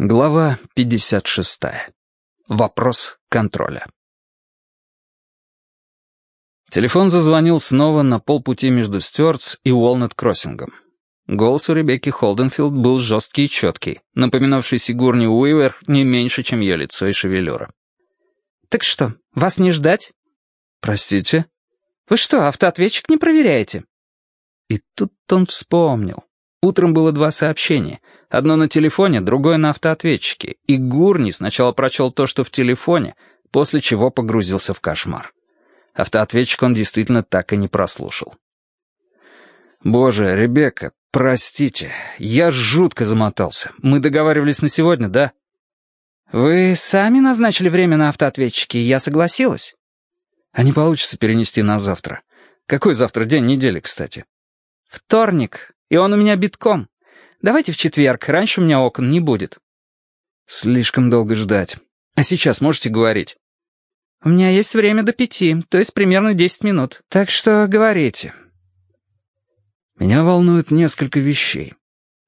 Глава 56. Вопрос контроля. Телефон зазвонил снова на полпути между Стюартс и Уолнет-Кроссингом. Голос у Ребекки Холденфилд был жесткий и четкий, напоминавший Сигурни Уивер не меньше, чем ее лицо и шевелюра. «Так что, вас не ждать?» «Простите?» «Вы что, автоответчик не проверяете?» И тут он вспомнил. Утром было два сообщения — Одно на телефоне, другое на автоответчике. И Гурни сначала прочел то, что в телефоне, после чего погрузился в кошмар. Автоответчик он действительно так и не прослушал. «Боже, Ребекка, простите, я жутко замотался. Мы договаривались на сегодня, да?» «Вы сами назначили время на автоответчике, я согласилась». «А не получится перенести на завтра. Какой завтра день недели, кстати?» «Вторник, и он у меня битком. Давайте в четверг, раньше у меня окон не будет». «Слишком долго ждать. А сейчас можете говорить?» «У меня есть время до пяти, то есть примерно десять минут. Так что говорите». Меня волнует несколько вещей.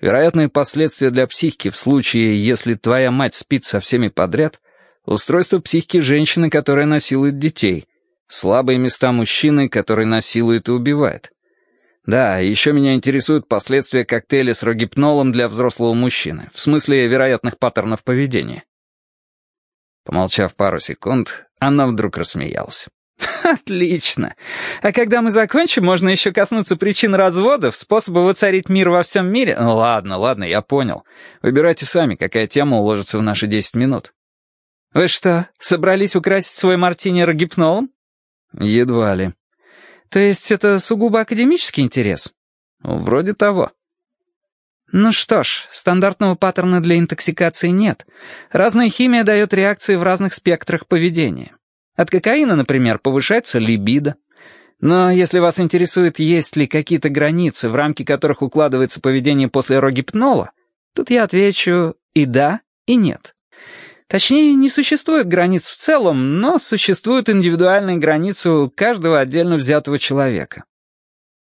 Вероятные последствия для психики в случае, если твоя мать спит со всеми подряд, устройство психики женщины, которая насилует детей, слабые места мужчины, который насилует и убивает. Да, еще меня интересуют последствия коктейля с рогипнолом для взрослого мужчины, в смысле вероятных паттернов поведения. Помолчав пару секунд, она вдруг рассмеялась. «Отлично. А когда мы закончим, можно еще коснуться причин разводов, способа воцарить мир во всем мире? Ну ладно, ладно, я понял. Выбирайте сами, какая тема уложится в наши десять минут». «Вы что, собрались украсить свой мартини рогипнолом?» «Едва ли». То есть это сугубо академический интерес? Вроде того. Ну что ж, стандартного паттерна для интоксикации нет. Разная химия дает реакции в разных спектрах поведения. От кокаина, например, повышается либидо. Но если вас интересует, есть ли какие-то границы, в рамки которых укладывается поведение после рогипнола, тут я отвечу и да, и нет. Точнее, не существует границ в целом, но существуют индивидуальные границы у каждого отдельно взятого человека.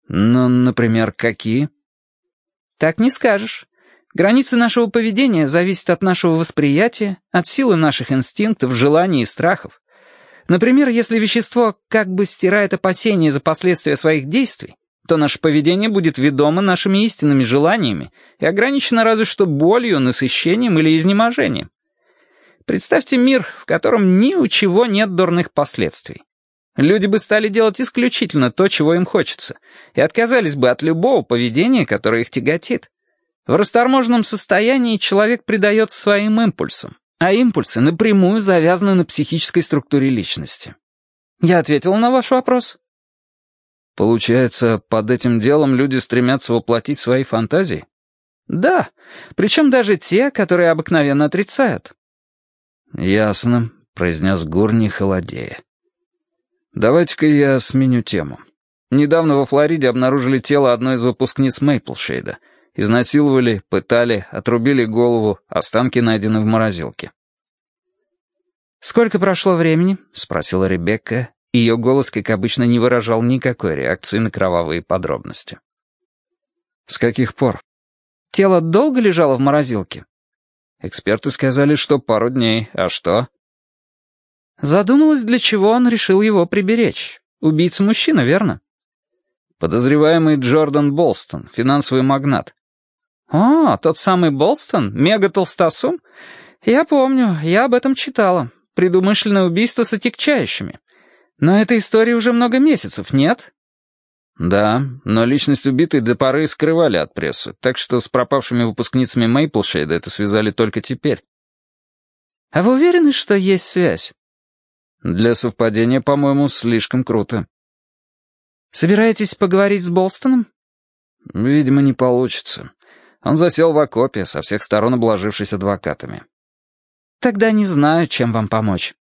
Ну, например, какие? Так не скажешь. Границы нашего поведения зависят от нашего восприятия, от силы наших инстинктов, желаний и страхов. Например, если вещество как бы стирает опасения за последствия своих действий, то наше поведение будет ведомо нашими истинными желаниями и ограничено разве что болью, насыщением или изнеможением. Представьте мир, в котором ни у чего нет дурных последствий. Люди бы стали делать исключительно то, чего им хочется, и отказались бы от любого поведения, которое их тяготит. В расторможенном состоянии человек предается своим импульсам, а импульсы напрямую завязаны на психической структуре личности. Я ответил на ваш вопрос? Получается, под этим делом люди стремятся воплотить свои фантазии? Да, причем даже те, которые обыкновенно отрицают. «Ясно», — произнес Гурни, холодея. «Давайте-ка я сменю тему. Недавно во Флориде обнаружили тело одной из выпускниц Мейплшейда. Изнасиловали, пытали, отрубили голову, останки найдены в морозилке». «Сколько прошло времени?» — спросила Ребекка. Ее голос, как обычно, не выражал никакой реакции на кровавые подробности. «С каких пор?» «Тело долго лежало в морозилке?» Эксперты сказали, что пару дней. А что? Задумалась, для чего он решил его приберечь. Убийца мужчина, верно? Подозреваемый Джордан Болстон, финансовый магнат. О, тот самый Болстон? Мега-толстосум? Я помню, я об этом читала. Предумышленное убийство с отягчающими. Но эта история уже много месяцев, нет? Да, но личность убитой до поры скрывали от прессы, так что с пропавшими выпускницами Мейплшейда это связали только теперь. А вы уверены, что есть связь? Для совпадения, по-моему, слишком круто. Собираетесь поговорить с Болстоном? Видимо, не получится. Он засел в окопе, со всех сторон обложившись адвокатами. Тогда не знаю, чем вам помочь.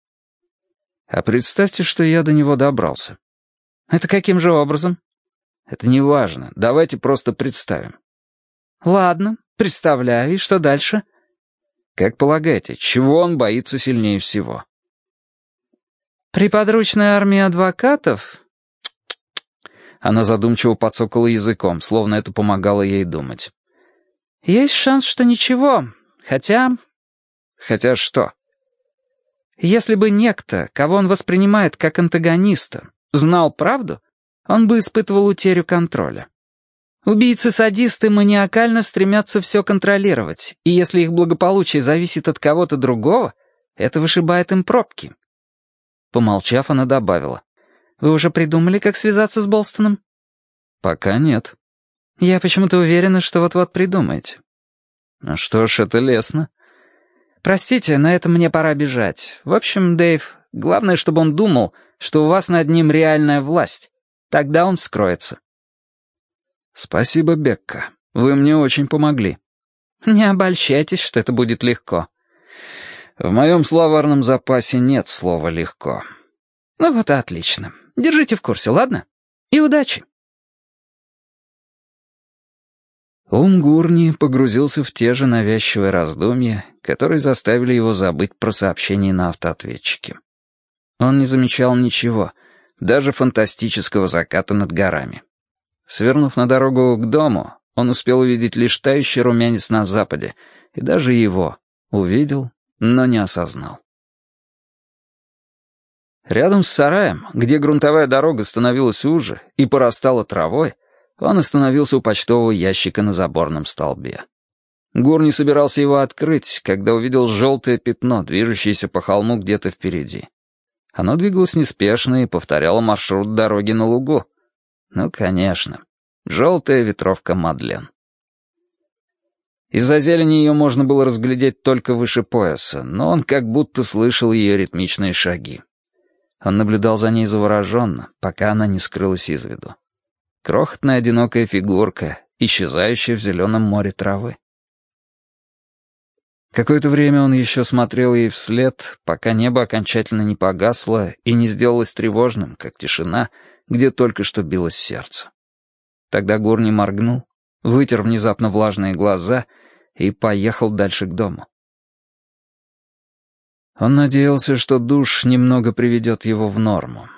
А представьте, что я до него добрался. Это каким же образом? Это не важно. Давайте просто представим. Ладно, представляю. И что дальше? Как полагаете, чего он боится сильнее всего? При подручной армии адвокатов... Она задумчиво подсокала языком, словно это помогало ей думать. Есть шанс, что ничего. Хотя... Хотя что? Если бы некто, кого он воспринимает как антагониста, знал правду, он бы испытывал утерю контроля. Убийцы-садисты маниакально стремятся все контролировать, и если их благополучие зависит от кого-то другого, это вышибает им пробки. Помолчав, она добавила. «Вы уже придумали, как связаться с Болстоном?» «Пока нет». «Я почему-то уверена, что вот-вот придумаете». «Ну что ж, это лестно». «Простите, на этом мне пора бежать. В общем, Дэйв, главное, чтобы он думал, что у вас над ним реальная власть. Тогда он скроется». «Спасибо, Бекка. Вы мне очень помогли». «Не обольщайтесь, что это будет легко». «В моем словарном запасе нет слова «легко». «Ну вот и отлично. Держите в курсе, ладно? И удачи». Ум Гурни погрузился в те же навязчивые раздумья, которые заставили его забыть про сообщение на автоответчике. Он не замечал ничего, даже фантастического заката над горами. Свернув на дорогу к дому, он успел увидеть лишь тающий румянец на западе, и даже его увидел, но не осознал. Рядом с сараем, где грунтовая дорога становилась уже и порастала травой, он остановился у почтового ящика на заборном столбе. Гур не собирался его открыть, когда увидел желтое пятно, движущееся по холму где-то впереди. Оно двигалось неспешно и повторяло маршрут дороги на лугу. Ну, конечно. Желтая ветровка Мадлен. Из-за зелени ее можно было разглядеть только выше пояса, но он как будто слышал ее ритмичные шаги. Он наблюдал за ней завороженно, пока она не скрылась из виду. Крохотная одинокая фигурка, исчезающая в зеленом море травы. Какое-то время он еще смотрел ей вслед, пока небо окончательно не погасло и не сделалось тревожным, как тишина, где только что билось сердце. Тогда Гурни моргнул, вытер внезапно влажные глаза и поехал дальше к дому. Он надеялся, что душ немного приведет его в норму.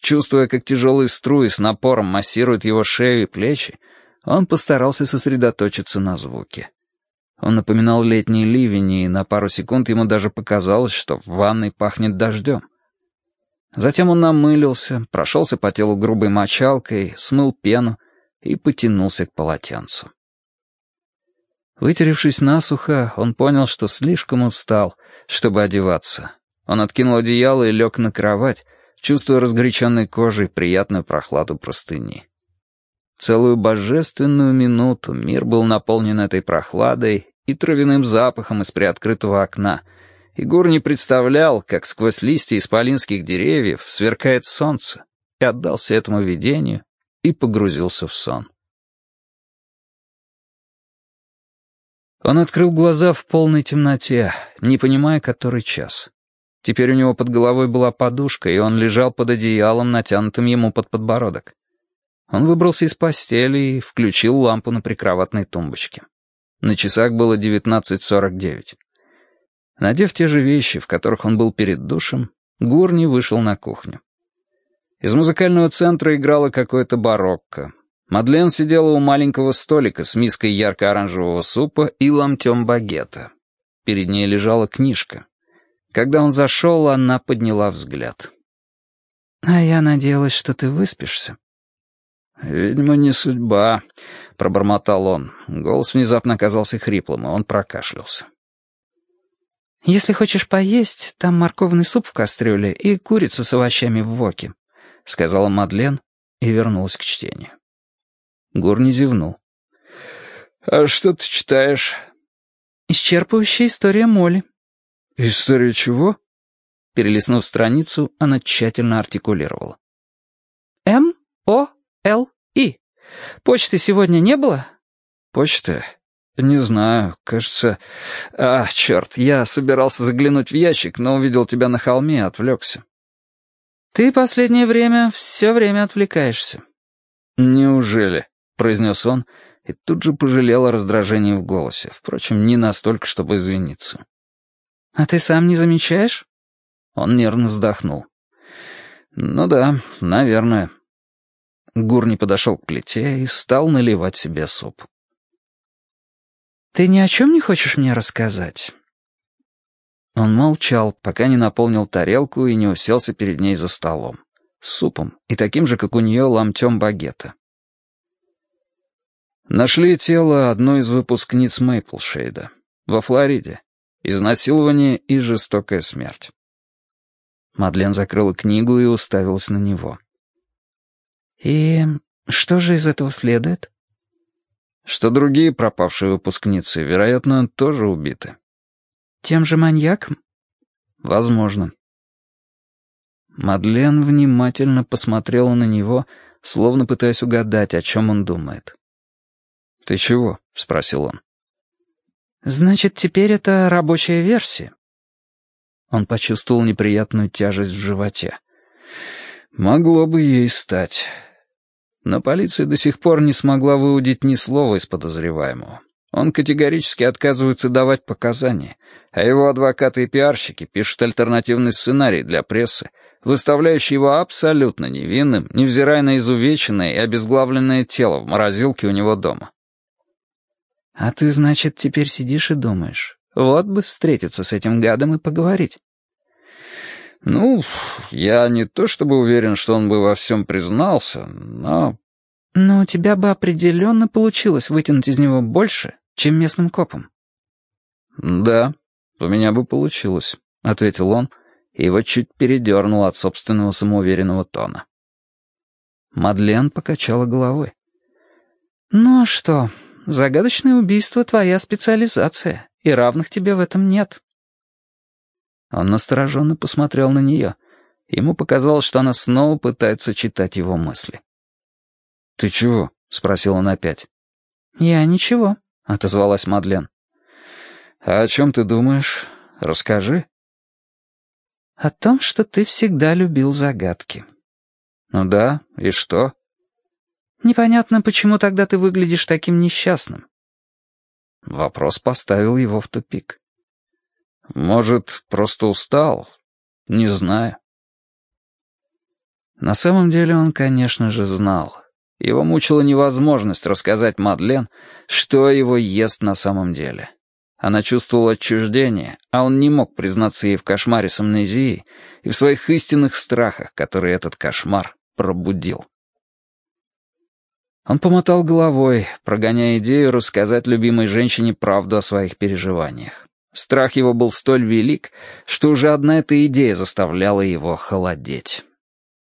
Чувствуя, как тяжелые струи с напором массируют его шею и плечи, он постарался сосредоточиться на звуке. Он напоминал летний ливень, и на пару секунд ему даже показалось, что в ванной пахнет дождем. Затем он намылился, прошелся по телу грубой мочалкой, смыл пену и потянулся к полотенцу. Вытеревшись насухо, он понял, что слишком устал, чтобы одеваться. Он откинул одеяло и лег на кровать, чувствуя разгоряченной кожей приятную прохладу простыни. Целую божественную минуту мир был наполнен этой прохладой и травяным запахом из приоткрытого окна. Егор не представлял, как сквозь листья исполинских деревьев сверкает солнце, и отдался этому видению и погрузился в сон. Он открыл глаза в полной темноте, не понимая, который час. Теперь у него под головой была подушка, и он лежал под одеялом, натянутым ему под подбородок. Он выбрался из постели и включил лампу на прикроватной тумбочке. На часах было 19.49. Надев те же вещи, в которых он был перед душем, Гурни вышел на кухню. Из музыкального центра играла какое-то барокко. Мадлен сидела у маленького столика с миской ярко-оранжевого супа и ломтем багета. Перед ней лежала книжка. Когда он зашел, она подняла взгляд. «А я надеялась, что ты выспишься». «Видимо, не судьба», — пробормотал он. Голос внезапно оказался хриплым, и он прокашлялся. «Если хочешь поесть, там морковный суп в кастрюле и курица с овощами в воке», — сказала Мадлен и вернулась к чтению. Гурни зевнул. «А что ты читаешь?» «Исчерпывающая история Молли». «История чего?» Перелистнув страницу, она тщательно артикулировала. «М-О Л-И. Почты сегодня не было?» «Почты? Не знаю, кажется... А, черт, я собирался заглянуть в ящик, но увидел тебя на холме и отвлекся». «Ты последнее время все время отвлекаешься». «Неужели?» — произнес он, и тут же пожалел о раздражении в голосе, впрочем, не настолько, чтобы извиниться. «А ты сам не замечаешь?» Он нервно вздохнул. «Ну да, наверное». Гурни подошел к плите и стал наливать себе суп. «Ты ни о чем не хочешь мне рассказать?» Он молчал, пока не наполнил тарелку и не уселся перед ней за столом. С супом и таким же, как у нее, ломтем багета. Нашли тело одной из выпускниц Мейплшейда. Во Флориде. Изнасилование и жестокая смерть. Мадлен закрыла книгу и уставилась на него. «И что же из этого следует?» «Что другие пропавшие выпускницы, вероятно, тоже убиты». «Тем же маньяком?» «Возможно». Мадлен внимательно посмотрела на него, словно пытаясь угадать, о чем он думает. «Ты чего?» — спросил он. «Значит, теперь это рабочая версия?» Он почувствовал неприятную тяжесть в животе. «Могло бы ей стать». Но полиция до сих пор не смогла выудить ни слова из подозреваемого. Он категорически отказывается давать показания, а его адвокаты и пиарщики пишут альтернативный сценарий для прессы, выставляющий его абсолютно невинным, невзирая на изувеченное и обезглавленное тело в морозилке у него дома. «А ты, значит, теперь сидишь и думаешь, вот бы встретиться с этим гадом и поговорить». «Ну, я не то чтобы уверен, что он бы во всем признался, но...» «Но у тебя бы определенно получилось вытянуть из него больше, чем местным копам». «Да, у меня бы получилось», — ответил он, и его чуть передернул от собственного самоуверенного тона. Мадлен покачала головой. «Ну а что, загадочное убийство — твоя специализация, и равных тебе в этом нет». Он настороженно посмотрел на нее. Ему показалось, что она снова пытается читать его мысли. «Ты чего?» — спросил он опять. «Я ничего», — отозвалась Мадлен. «А о чем ты думаешь? Расскажи». «О том, что ты всегда любил загадки». «Ну да, и что?» «Непонятно, почему тогда ты выглядишь таким несчастным». Вопрос поставил его в тупик. «Может, просто устал? Не знаю». На самом деле он, конечно же, знал. Его мучила невозможность рассказать Мадлен, что его ест на самом деле. Она чувствовала отчуждение, а он не мог признаться ей в кошмаре с амнезией и в своих истинных страхах, которые этот кошмар пробудил. Он помотал головой, прогоняя идею рассказать любимой женщине правду о своих переживаниях. Страх его был столь велик, что уже одна эта идея заставляла его холодеть.